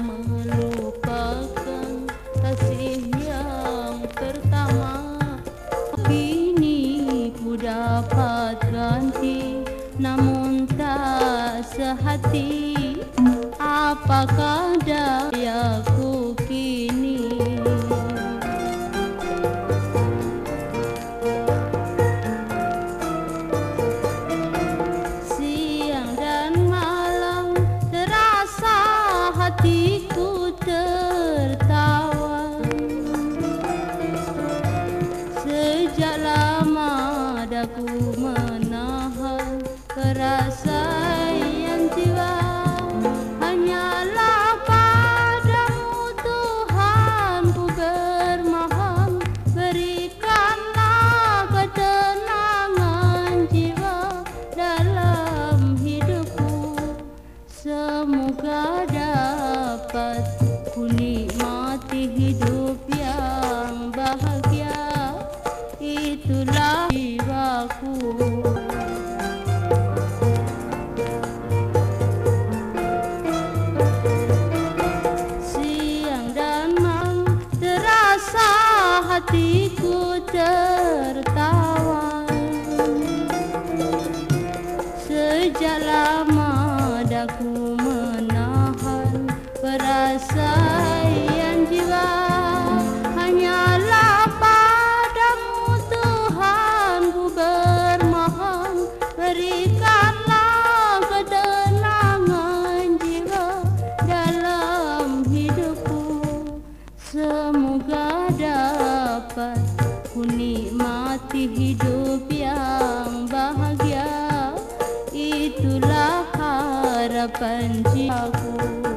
melupakan kasih yang pertama. Kini ku dapat ganti namun tak sehati. Apakah dayaku kini? Lama daku menahan perasaan jiwa Hanyalah padamu Tuhan ku bermohon Berikanlah ketenangan jiwa dalam hidupku. Semoga dapat ku nikmati hidup Itulah jiwaku Siang dan malam terasa hatiku tertawa ku nikmati hidup yang bahagia Itulah harapan jiwaku